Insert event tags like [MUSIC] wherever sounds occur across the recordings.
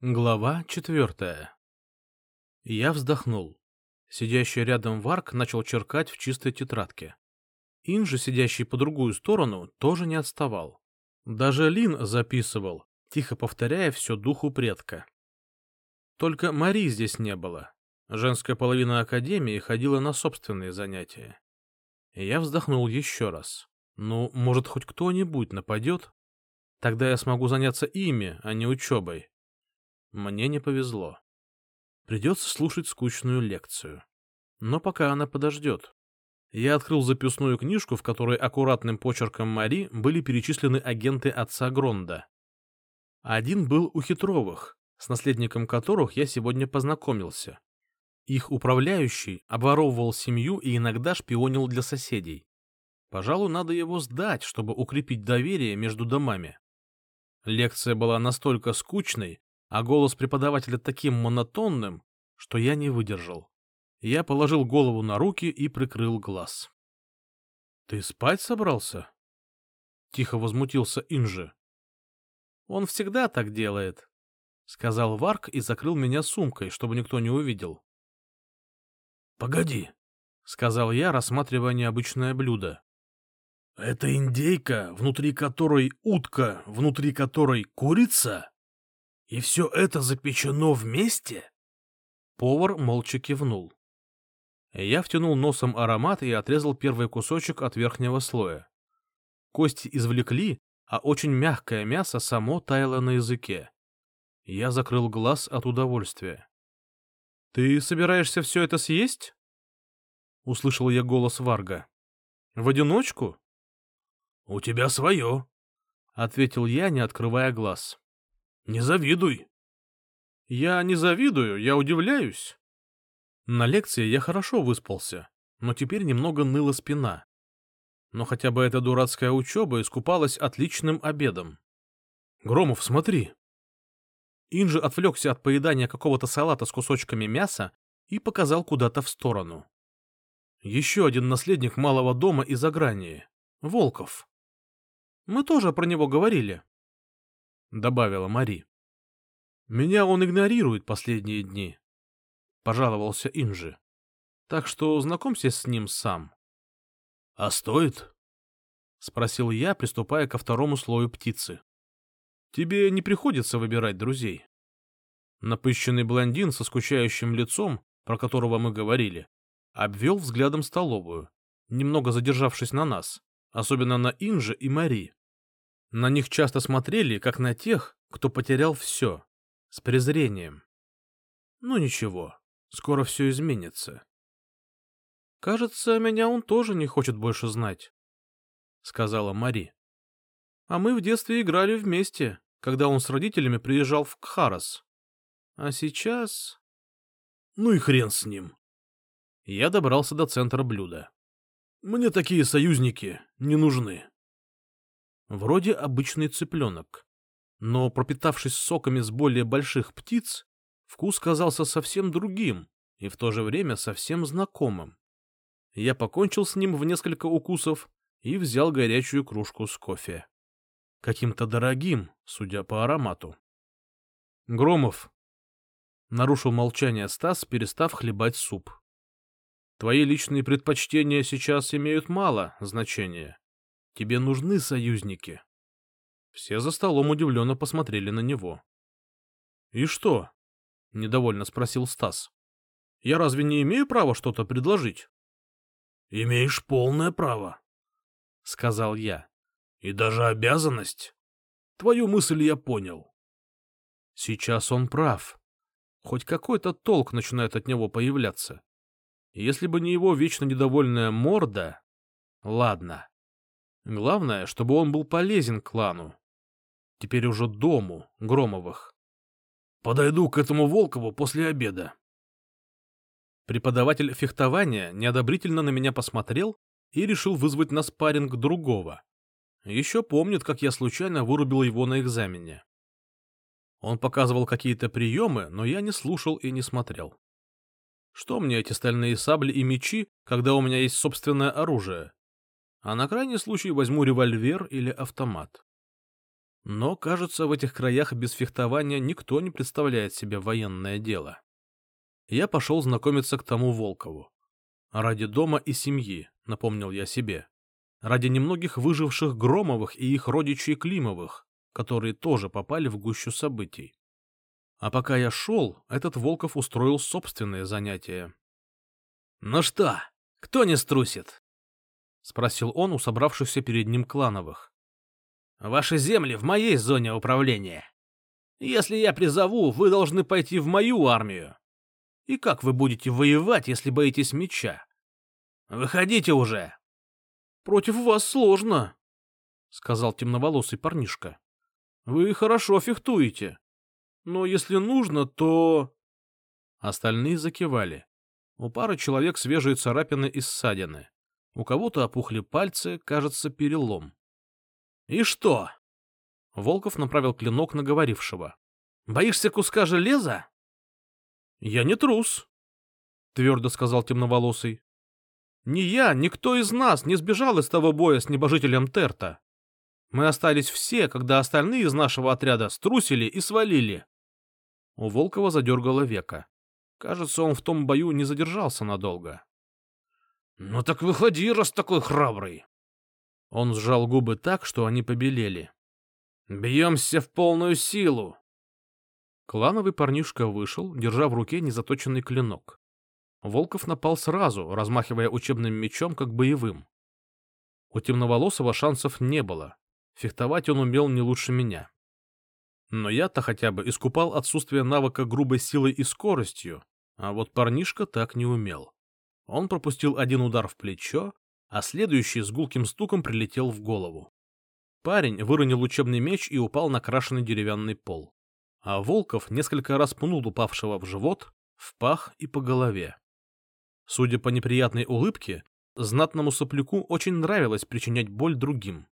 Глава четвертая. Я вздохнул. Сидящий рядом Варк начал черкать в чистой тетрадке. Инжи, сидящий по другую сторону, тоже не отставал. Даже Лин записывал, тихо повторяя все духу предка. Только Мари здесь не было. Женская половина Академии ходила на собственные занятия. Я вздохнул еще раз. Ну, может, хоть кто-нибудь нападет? Тогда я смогу заняться ими, а не учебой. Мне не повезло. Придется слушать скучную лекцию. Но пока она подождет. Я открыл записную книжку, в которой аккуратным почерком Мари были перечислены агенты отца Гронда. Один был у Хитровых, с наследником которых я сегодня познакомился. Их управляющий обворовывал семью и иногда шпионил для соседей. Пожалуй, надо его сдать, чтобы укрепить доверие между домами. Лекция была настолько скучной, а голос преподавателя таким монотонным, что я не выдержал. Я положил голову на руки и прикрыл глаз. — Ты спать собрался? — тихо возмутился Инжи. — Он всегда так делает, — сказал Варк и закрыл меня сумкой, чтобы никто не увидел. — Погоди, — сказал я, рассматривая необычное блюдо. — Это индейка, внутри которой утка, внутри которой курица? И все это запечено вместе? Повар молча кивнул. Я втянул носом аромат и отрезал первый кусочек от верхнего слоя. Кости извлекли, а очень мягкое мясо само таяло на языке. Я закрыл глаз от удовольствия. — Ты собираешься все это съесть? — услышал я голос Варга. — В одиночку? — У тебя свое, — ответил я, не открывая глаз. Не завидуй. Я не завидую, я удивляюсь. На лекции я хорошо выспался, но теперь немного ныла спина. Но хотя бы эта дурацкая учеба искупалась отличным обедом. Громов, смотри. Инжи отвлекся от поедания какого-то салата с кусочками мяса и показал куда-то в сторону. Еще один наследник малого дома из Агрании. Волков. Мы тоже про него говорили. — добавила Мари. «Меня он игнорирует последние дни», — пожаловался Инжи. «Так что знакомься с ним сам». «А стоит?» — спросил я, приступая ко второму слою птицы. «Тебе не приходится выбирать друзей». Напыщенный блондин со скучающим лицом, про которого мы говорили, обвел взглядом столовую, немного задержавшись на нас, особенно на Инже и Мари. На них часто смотрели, как на тех, кто потерял все, с презрением. Ну ничего, скоро все изменится. «Кажется, меня он тоже не хочет больше знать», — сказала Мари. «А мы в детстве играли вместе, когда он с родителями приезжал в Кхарас. А сейчас...» «Ну и хрен с ним». Я добрался до центра блюда. «Мне такие союзники не нужны». Вроде обычный цыпленок. Но, пропитавшись соками с более больших птиц, вкус казался совсем другим и в то же время совсем знакомым. Я покончил с ним в несколько укусов и взял горячую кружку с кофе. Каким-то дорогим, судя по аромату. «Громов!» — нарушил молчание Стас, перестав хлебать суп. «Твои личные предпочтения сейчас имеют мало значения. Тебе нужны союзники. Все за столом удивленно посмотрели на него. — И что? — недовольно спросил Стас. — Я разве не имею права что-то предложить? — Имеешь полное право, — сказал я. — И даже обязанность. Твою мысль я понял. Сейчас он прав. Хоть какой-то толк начинает от него появляться. Если бы не его вечно недовольная морда... Ладно. Главное, чтобы он был полезен клану. Теперь уже дому Громовых. Подойду к этому Волкову после обеда. Преподаватель фехтования неодобрительно на меня посмотрел и решил вызвать на спарринг другого. Еще помнит, как я случайно вырубил его на экзамене. Он показывал какие-то приемы, но я не слушал и не смотрел. Что мне эти стальные сабли и мечи, когда у меня есть собственное оружие? А на крайний случай возьму револьвер или автомат. Но, кажется, в этих краях без фехтования никто не представляет себе военное дело. Я пошел знакомиться к тому Волкову. Ради дома и семьи, напомнил я себе. Ради немногих выживших Громовых и их родичей Климовых, которые тоже попали в гущу событий. А пока я шел, этот Волков устроил собственные занятия. — Ну что, кто не струсит? — спросил он у собравшихся перед ним клановых. — Ваши земли в моей зоне управления. Если я призову, вы должны пойти в мою армию. И как вы будете воевать, если боитесь меча? Выходите уже! — Против вас сложно, — сказал темноволосый парнишка. — Вы хорошо фехтуете. Но если нужно, то... Остальные закивали. У пары человек свежие царапины и ссадины. У кого-то опухли пальцы, кажется, перелом. — И что? Волков направил клинок на говорившего. — Боишься куска железа? — Я не трус, — твердо сказал темноволосый. — Ни я, никто из нас не сбежал из того боя с небожителем Терта. Мы остались все, когда остальные из нашего отряда струсили и свалили. У Волкова задергало века. Кажется, он в том бою не задержался надолго. — Ну так выходи, раз такой храбрый. Он сжал губы так, что они побелели. — Бьемся в полную силу. Клановый парнишка вышел, держа в руке незаточенный клинок. Волков напал сразу, размахивая учебным мечом, как боевым. У темноволосого шансов не было. Фехтовать он умел не лучше меня. Но я-то хотя бы искупал отсутствие навыка грубой силой и скоростью, а вот парнишка так не умел. Он пропустил один удар в плечо, а следующий с гулким стуком прилетел в голову. Парень выронил учебный меч и упал на крашеный деревянный пол. А Волков несколько раз пнул упавшего в живот, в пах и по голове. Судя по неприятной улыбке, знатному сопляку очень нравилось причинять боль другим.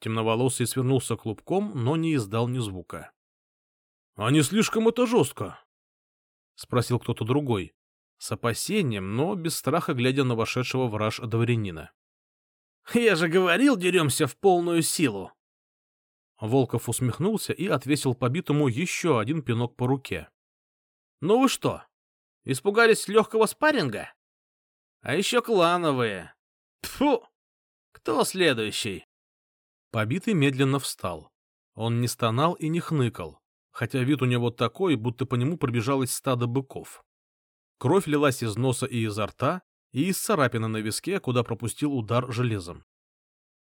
Темноволосый свернулся клубком, но не издал ни звука. — А не слишком это жестко? — спросил кто-то другой, с опасением, но без страха глядя на вошедшего в раж дворянина. — Я же говорил, деремся в полную силу! Волков усмехнулся и отвесил побитому еще один пинок по руке. — Ну вы что, испугались легкого спарринга? А еще клановые. Тфу! Кто следующий? Побитый медленно встал. Он не стонал и не хныкал, хотя вид у него такой, будто по нему пробежалось стадо быков. Кровь лилась из носа и изо рта, и из царапины на виске, куда пропустил удар железом.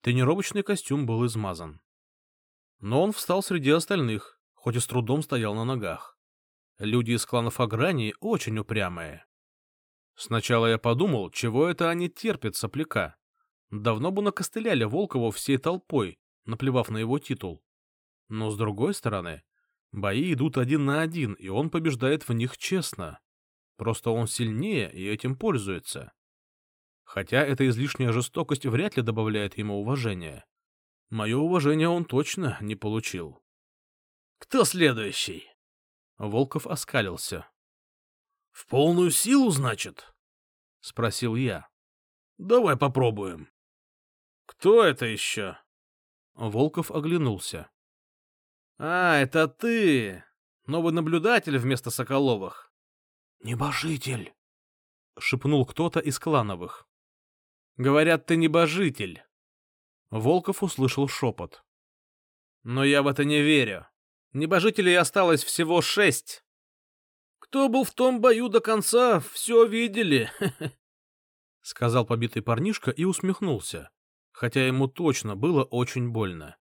Тренировочный костюм был измазан. Но он встал среди остальных, хоть и с трудом стоял на ногах. Люди из кланов Агрании очень упрямые. Сначала я подумал, чего это они терпят сопляка. Давно бы накостыляли Волкову всей толпой, наплевав на его титул. Но, с другой стороны, бои идут один на один, и он побеждает в них честно. Просто он сильнее и этим пользуется. Хотя эта излишняя жестокость вряд ли добавляет ему уважения. Мое уважение он точно не получил. — Кто следующий? Волков оскалился. — В полную силу, значит? — спросил я. — Давай попробуем. «Кто это еще?» Волков оглянулся. «А, это ты! Новый наблюдатель вместо Соколовых!» «Небожитель!» — шепнул кто-то из клановых. «Говорят, ты небожитель!» Волков услышал шепот. «Но я в это не верю. Небожителей осталось всего шесть. Кто был в том бою до конца, все видели!» [LAUGHS] — сказал побитый парнишка и усмехнулся хотя ему точно было очень больно.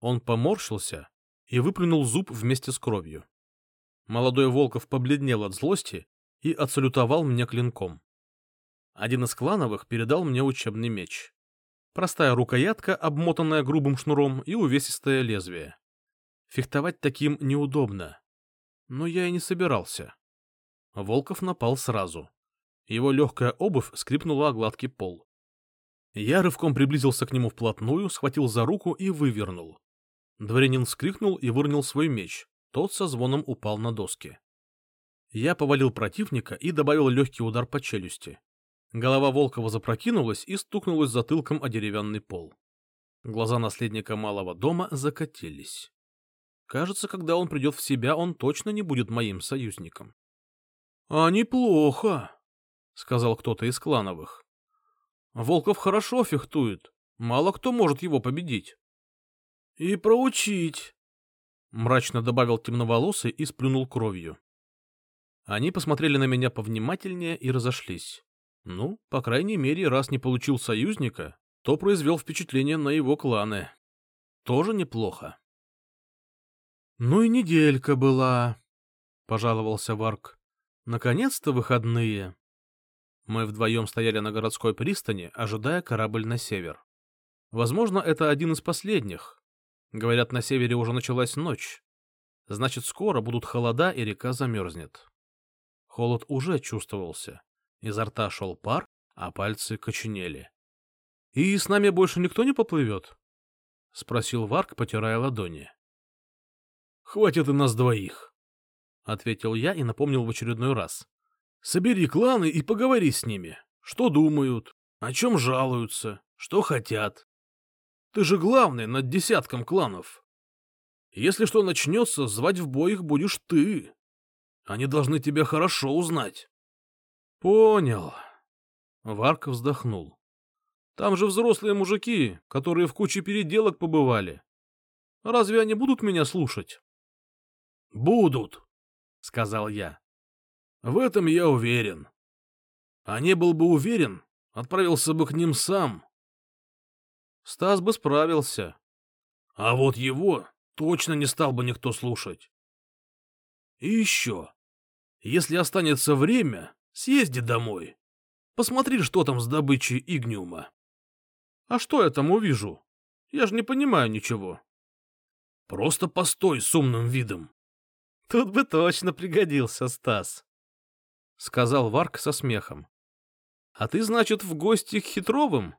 Он поморщился и выплюнул зуб вместе с кровью. Молодой Волков побледнел от злости и отсалютовал мне клинком. Один из клановых передал мне учебный меч. Простая рукоятка, обмотанная грубым шнуром, и увесистое лезвие. Фехтовать таким неудобно. Но я и не собирался. Волков напал сразу. Его легкая обувь скрипнула о гладкий пол. Я рывком приблизился к нему вплотную, схватил за руку и вывернул. Дворянин вскрикнул и выронил свой меч. Тот со звоном упал на доски. Я повалил противника и добавил легкий удар по челюсти. Голова Волкова запрокинулась и стукнулась затылком о деревянный пол. Глаза наследника малого дома закатились. Кажется, когда он придет в себя, он точно не будет моим союзником. — А неплохо, — сказал кто-то из клановых. — Волков хорошо фехтует, мало кто может его победить. — И проучить, — мрачно добавил темноволосый и сплюнул кровью. Они посмотрели на меня повнимательнее и разошлись. Ну, по крайней мере, раз не получил союзника, то произвел впечатление на его кланы. Тоже неплохо. — Ну и неделька была, — пожаловался Варк. — Наконец-то выходные. Мы вдвоем стояли на городской пристани, ожидая корабль на север. Возможно, это один из последних. Говорят, на севере уже началась ночь. Значит, скоро будут холода, и река замерзнет. Холод уже чувствовался. Изо рта шел пар, а пальцы коченели. — И с нами больше никто не поплывет? — спросил Варк, потирая ладони. — Хватит и нас двоих, — ответил я и напомнил в очередной раз. — Собери кланы и поговори с ними. Что думают, о чем жалуются, что хотят. Ты же главный над десятком кланов. Если что начнется, звать в бой их будешь ты. Они должны тебя хорошо узнать. — Понял. Варк вздохнул. Там же взрослые мужики, которые в куче переделок побывали. Разве они будут меня слушать? — Будут, — сказал я. — В этом я уверен. А не был бы уверен, отправился бы к ним сам. Стас бы справился. А вот его точно не стал бы никто слушать. И еще. Если останется время, съезди домой. Посмотри, что там с добычей игниума. А что я там увижу? Я же не понимаю ничего. Просто постой с умным видом. Тут бы точно пригодился Стас, — сказал Варк со смехом. А ты, значит, в гости к Хитровым?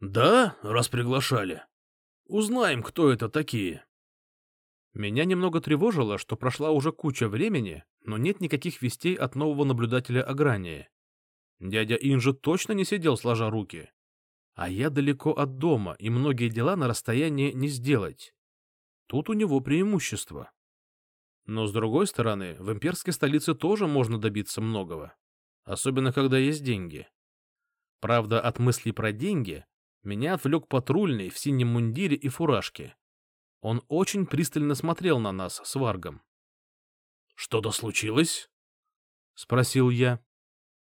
Да, раз приглашали. Узнаем, кто это такие. Меня немного тревожило, что прошла уже куча времени, но нет никаких вестей от нового наблюдателя Аграния. Дядя Инжи точно не сидел сложа руки. А я далеко от дома, и многие дела на расстоянии не сделать. Тут у него преимущество. Но, с другой стороны, в имперской столице тоже можно добиться многого. Особенно, когда есть деньги. Правда, от мыслей про деньги меня отвлек патрульный в синем мундире и фуражке. Он очень пристально смотрел на нас с Варгом. — Что-то случилось? — спросил я.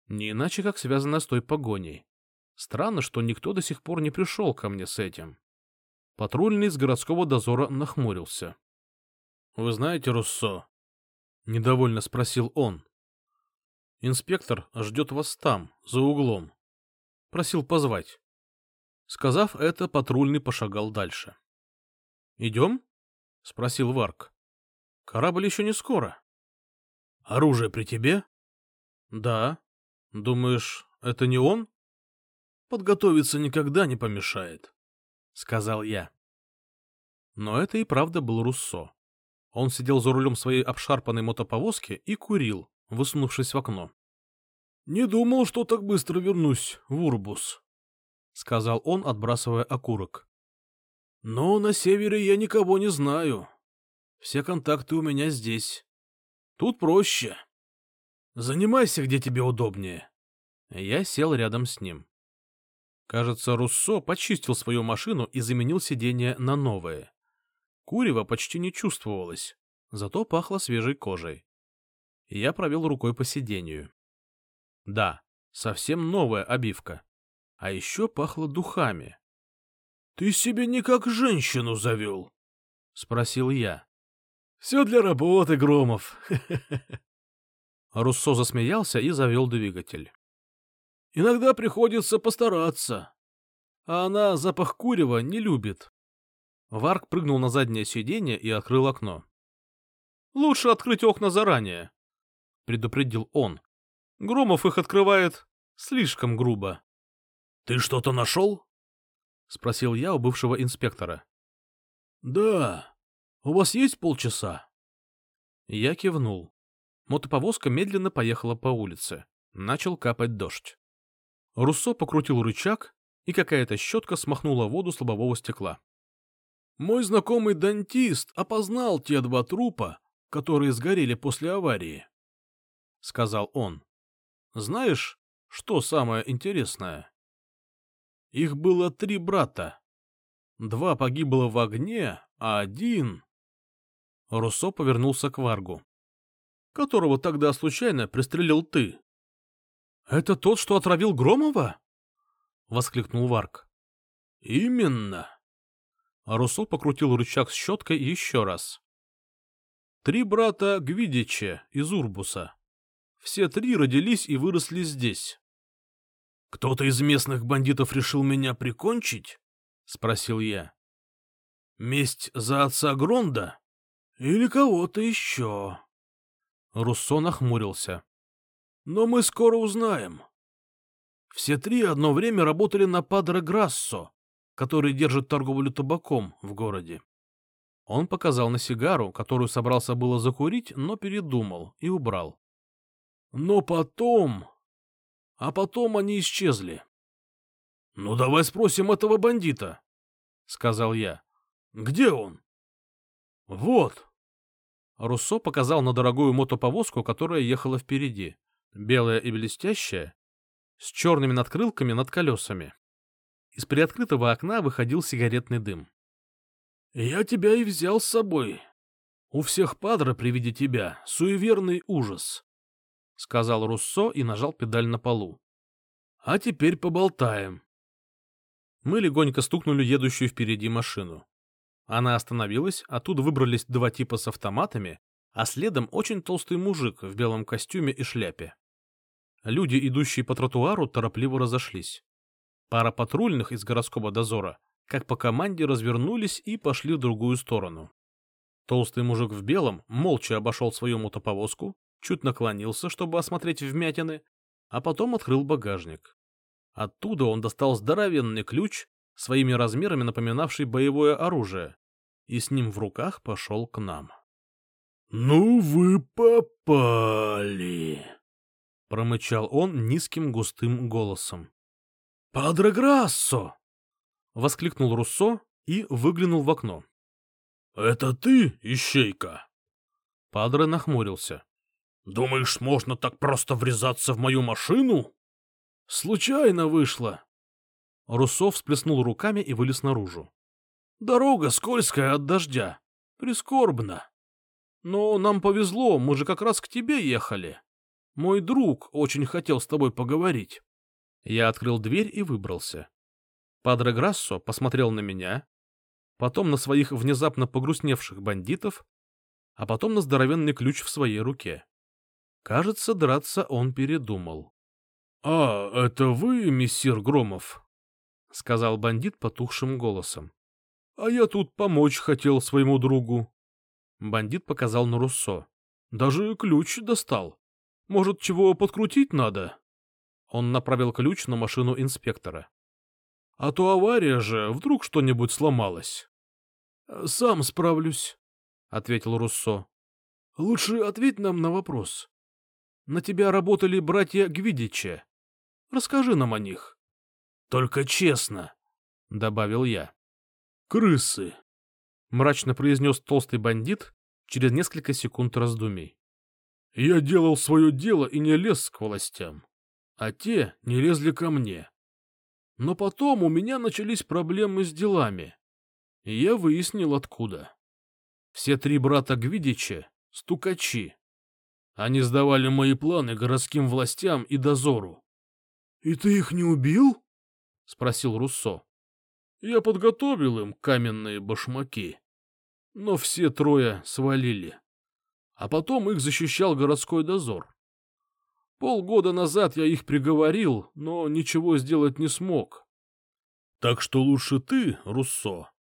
Не иначе, как связано с той погоней. Странно, что никто до сих пор не пришел ко мне с этим. Патрульный из городского дозора нахмурился. — Вы знаете Руссо? — недовольно спросил он. — Инспектор ждет вас там, за углом. Просил позвать. Сказав это, патрульный пошагал дальше. — Идем? — спросил Варк. — Корабль еще не скоро. — Оружие при тебе? — Да. Думаешь, это не он? — Подготовиться никогда не помешает, — сказал я. Но это и правда был Руссо. Он сидел за рулем своей обшарпанной мотоповозки и курил, высунувшись в окно. — Не думал, что так быстро вернусь в Урбус, — сказал он, отбрасывая окурок. Но на севере я никого не знаю. Все контакты у меня здесь. Тут проще. Занимайся, где тебе удобнее. Я сел рядом с ним. Кажется, Руссо почистил свою машину и заменил сиденье на новое. Курева почти не чувствовалось, зато пахло свежей кожей. Я провел рукой по сиденью. Да, совсем новая обивка. А еще пахло духами. — Ты себе не как женщину завел? — спросил я. — Все для работы, Громов. [LAUGHS] Руссо засмеялся и завел двигатель. — Иногда приходится постараться. А она запах курева не любит. Варк прыгнул на заднее сиденье и открыл окно. — Лучше открыть окна заранее, — предупредил он. Громов их открывает слишком грубо. — Ты что-то нашел? — спросил я у бывшего инспектора. — Да. У вас есть полчаса? Я кивнул. Мотоповозка медленно поехала по улице. Начал капать дождь. Руссо покрутил рычаг, и какая-то щетка смахнула воду с лобового стекла. Мой знакомый дантист опознал те два трупа, которые сгорели после аварии, — сказал он. Знаешь, что самое интересное? Их было три брата. Два погибло в огне, а один... Руссо повернулся к Варгу. Которого тогда случайно пристрелил ты. — Это тот, что отравил Громова? — воскликнул Варг. — Именно. Руссо покрутил рычаг с щеткой еще раз. Три брата Гвидича из Урбуса. Все три родились и выросли здесь. — Кто-то из местных бандитов решил меня прикончить? — спросил я. — Месть за отца Гронда? Или кого-то еще? Руссо нахмурился. — Но мы скоро узнаем. Все три одно время работали на Падре Грассо, который держит торговлю табаком в городе. Он показал на сигару, которую собрался было закурить, но передумал и убрал. Но потом... А потом они исчезли. — Ну, давай спросим этого бандита, — сказал я. — Где он? — Вот. Руссо показал на дорогую мотоповозку, которая ехала впереди, белая и блестящая, с черными надкрылками над колесами. Из приоткрытого окна выходил сигаретный дым. — Я тебя и взял с собой. У всех падра при виде тебя суеверный ужас, — сказал Руссо и нажал педаль на полу. — А теперь поболтаем. Мы легонько стукнули едущую впереди машину. Она остановилась, оттуда выбрались два типа с автоматами, а следом очень толстый мужик в белом костюме и шляпе. Люди, идущие по тротуару, торопливо разошлись. Пара патрульных из городского дозора, как по команде, развернулись и пошли в другую сторону. Толстый мужик в белом молча обошел свою мотоповозку, чуть наклонился, чтобы осмотреть вмятины, а потом открыл багажник. Оттуда он достал здоровенный ключ, своими размерами напоминавший боевое оружие, и с ним в руках пошел к нам. — Ну вы попали! — промычал он низким густым голосом. — Падре Грассо! — воскликнул Руссо и выглянул в окно. — Это ты, ищейка? Падре нахмурился. — Думаешь, можно так просто врезаться в мою машину? Случайно вышло. Руссо всплеснул руками и вылез наружу. Дорога скользкая от дождя. Прискорбно. Но нам повезло, мы же как раз к тебе ехали. Мой друг очень хотел с тобой поговорить. Я открыл дверь и выбрался. Падре Грассо посмотрел на меня, потом на своих внезапно погрустневших бандитов, а потом на здоровенный ключ в своей руке. Кажется, драться он передумал. — А, это вы, мессир Громов? — сказал бандит потухшим голосом. — А я тут помочь хотел своему другу. Бандит показал на Руссо. — Даже ключ достал. Может, чего подкрутить надо? Он направил ключ на машину инспектора. — А то авария же, вдруг что-нибудь сломалось. — Сам справлюсь, — ответил Руссо. — Лучше ответь нам на вопрос. На тебя работали братья Гвидича. Расскажи нам о них. — Только честно, — добавил я. — Крысы, — мрачно произнес толстый бандит через несколько секунд раздумий. — Я делал свое дело и не лез к властям, а те не лезли ко мне. Но потом у меня начались проблемы с делами, и я выяснил, откуда. Все три брата Гвидича — стукачи. Они сдавали мои планы городским властям и дозору. — И ты их не убил? — спросил Руссо. — Я подготовил им каменные башмаки. Но все трое свалили. А потом их защищал городской дозор. Полгода назад я их приговорил, но ничего сделать не смог. Так что лучше ты, Руссо,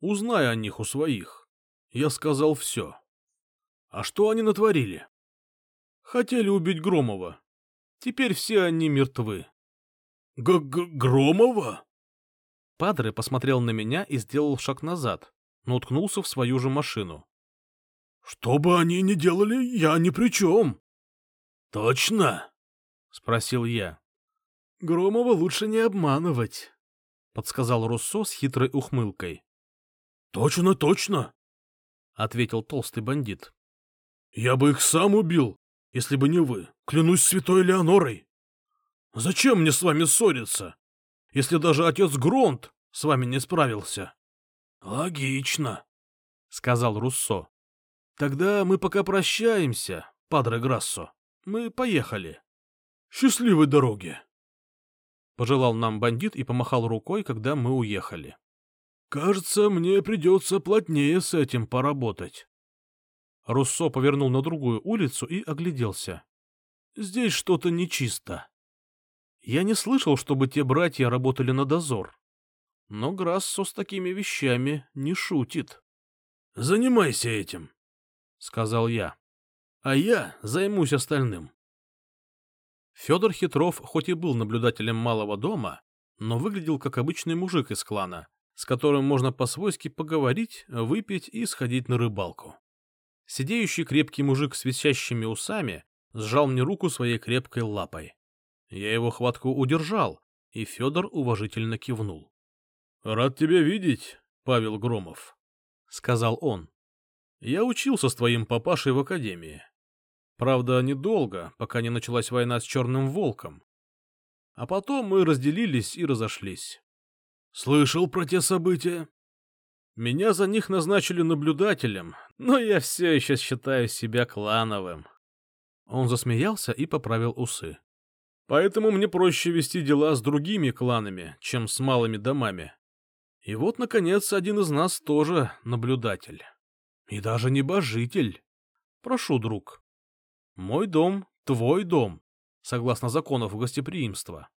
узнай о них у своих. Я сказал все. А что они натворили? Хотели убить Громова, Теперь все они мертвы. Г -г Громова? Падре посмотрел на меня и сделал шаг назад, но уткнулся в свою же машину. Что бы они ни делали, я ни при чем. Точно? Спросил я. Громова лучше не обманывать, — подсказал Руссо с хитрой ухмылкой. — Точно, точно, — ответил толстый бандит. — Я бы их сам убил, если бы не вы, клянусь святой Леонорой. Зачем мне с вами ссориться, если даже отец Гронт с вами не справился? — Логично, — сказал Руссо. — Тогда мы пока прощаемся, падре Грассо. Мы поехали. Счастливой дороги. Пожелал нам бандит и помахал рукой, когда мы уехали. Кажется, мне придется плотнее с этим поработать. Руссо повернул на другую улицу и огляделся. Здесь что-то нечисто. Я не слышал, чтобы те братья работали на дозор. Но Грассо с такими вещами не шутит. — Занимайся этим, — сказал я. — А я займусь остальным. Федор Хитров хоть и был наблюдателем малого дома, но выглядел как обычный мужик из клана, с которым можно по-свойски поговорить, выпить и сходить на рыбалку. Сидеющий крепкий мужик с висящими усами сжал мне руку своей крепкой лапой. Я его хватку удержал, и Федор уважительно кивнул. — Рад тебя видеть, Павел Громов, — сказал он. — Я учился с твоим папашей в академии. Правда, недолго, пока не началась война с Черным Волком. А потом мы разделились и разошлись. Слышал про те события? Меня за них назначили наблюдателем, но я все еще считаю себя клановым. Он засмеялся и поправил усы. Поэтому мне проще вести дела с другими кланами, чем с малыми домами. И вот, наконец, один из нас тоже наблюдатель. И даже небожитель. Прошу, друг. Мой дом — твой дом, согласно законов гостеприимства.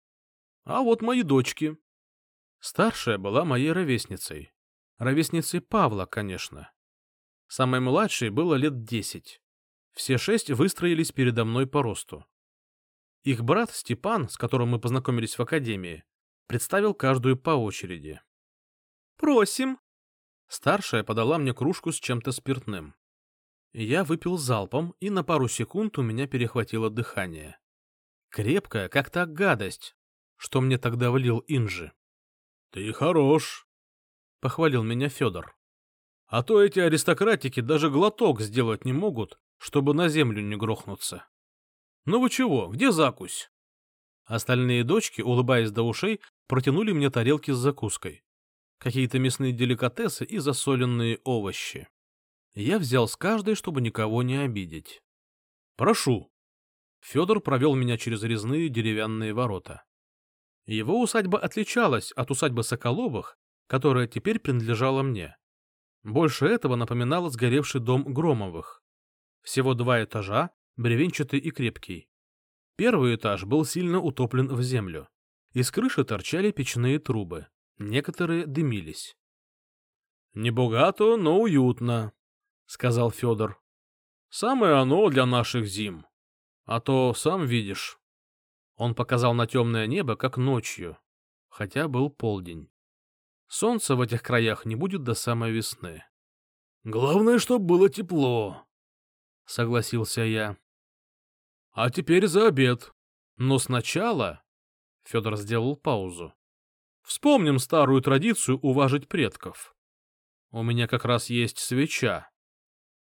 А вот мои дочки. Старшая была моей ровесницей. Ровесницей Павла, конечно. Самой младшей было лет десять. Все шесть выстроились передо мной по росту. Их брат Степан, с которым мы познакомились в академии, представил каждую по очереди. «Просим!» Старшая подала мне кружку с чем-то спиртным. Я выпил залпом, и на пару секунд у меня перехватило дыхание. Крепкая, как та гадость, что мне тогда влил Инжи. — Ты хорош, — похвалил меня Федор. — А то эти аристократики даже глоток сделать не могут, чтобы на землю не грохнуться. Ну вы чего, где закусь? Остальные дочки, улыбаясь до ушей, протянули мне тарелки с закуской. Какие-то мясные деликатесы и засоленные овощи. Я взял с каждой, чтобы никого не обидеть. «Прошу». Федор провел меня через резные деревянные ворота. Его усадьба отличалась от усадьбы Соколовых, которая теперь принадлежала мне. Больше этого напоминало сгоревший дом Громовых. Всего два этажа, бревенчатый и крепкий. Первый этаж был сильно утоплен в землю. Из крыши торчали печные трубы. Некоторые дымились. «Не богато, но уютно», — сказал Федор. — Самое оно для наших зим. А то, сам видишь. Он показал на темное небо, как ночью, хотя был полдень. Солнца в этих краях не будет до самой весны. — Главное, чтобы было тепло, — согласился я. — А теперь за обед. Но сначала... Федор сделал паузу. Вспомним старую традицию уважить предков. У меня как раз есть свеча.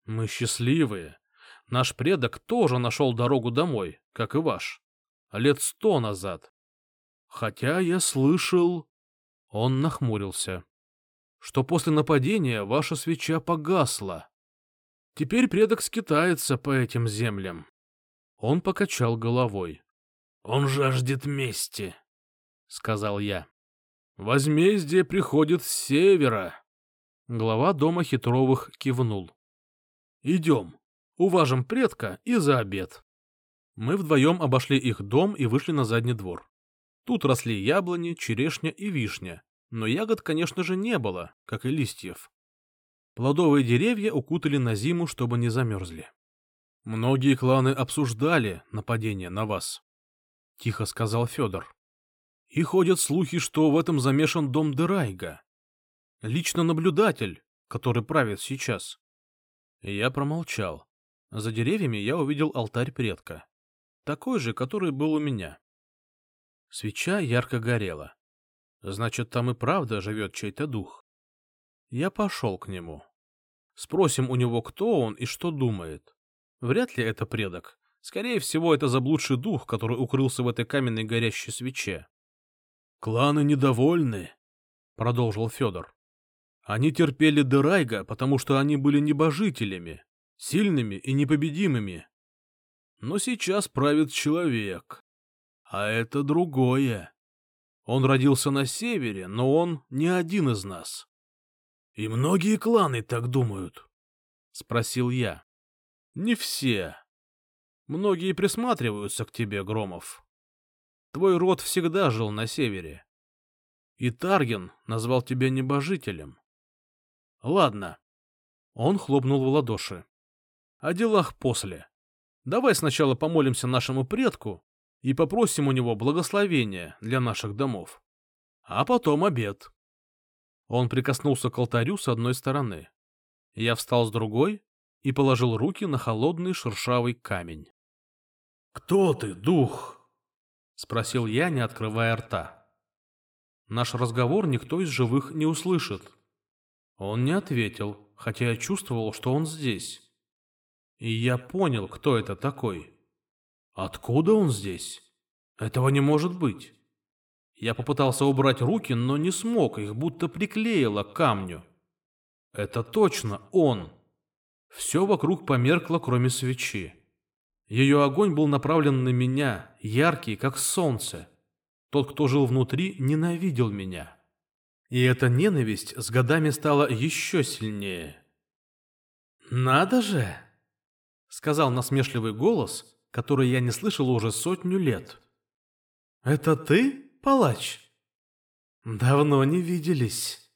Мы счастливые. Наш предок тоже нашел дорогу домой, как и ваш. Лет сто назад. Хотя я слышал... Он нахмурился. Что после нападения ваша свеча погасла. Теперь предок скитается по этим землям. Он покачал головой. — Он жаждет мести, — сказал я. — Возмездие приходит с севера. Глава дома Хитровых кивнул. Идем, уважим предка и за обед. Мы вдвоем обошли их дом и вышли на задний двор. Тут росли яблони, черешня и вишня, но ягод, конечно же, не было, как и листьев. Плодовые деревья укутали на зиму, чтобы не замерзли. — Многие кланы обсуждали нападение на вас, — тихо сказал Федор. — И ходят слухи, что в этом замешан дом Дерайга. Лично наблюдатель, который правит сейчас. Я промолчал. За деревьями я увидел алтарь предка. Такой же, который был у меня. Свеча ярко горела. Значит, там и правда живет чей-то дух. Я пошел к нему. Спросим у него, кто он и что думает. Вряд ли это предок. Скорее всего, это заблудший дух, который укрылся в этой каменной горящей свече. «Кланы недовольны», — продолжил Федор. «Они терпели Дерайга, потому что они были небожителями, сильными и непобедимыми. Но сейчас правит человек. А это другое. Он родился на севере, но он не один из нас. И многие кланы так думают, — спросил я. Не все. Многие присматриваются к тебе, Громов. Твой род всегда жил на севере. И Тарген назвал тебя небожителем. Ладно. Он хлопнул в ладоши. О делах после. Давай сначала помолимся нашему предку и попросим у него благословения для наших домов. А потом обед. Он прикоснулся к алтарю с одной стороны. Я встал с другой и положил руки на холодный шершавый камень. — Кто ты, дух? — спросил я, не открывая рта. Наш разговор никто из живых не услышит. Он не ответил, хотя я чувствовал, что он здесь. И я понял, кто это такой. Откуда он здесь? Этого не может быть. Я попытался убрать руки, но не смог, их будто приклеило к камню. Это точно он. Все вокруг померкло, кроме свечи. Ее огонь был направлен на меня, яркий, как солнце. Тот, кто жил внутри, ненавидел меня. И эта ненависть с годами стала еще сильнее. «Надо же!» — сказал насмешливый голос, который я не слышал уже сотню лет. «Это ты?» палач. Давно не виделись.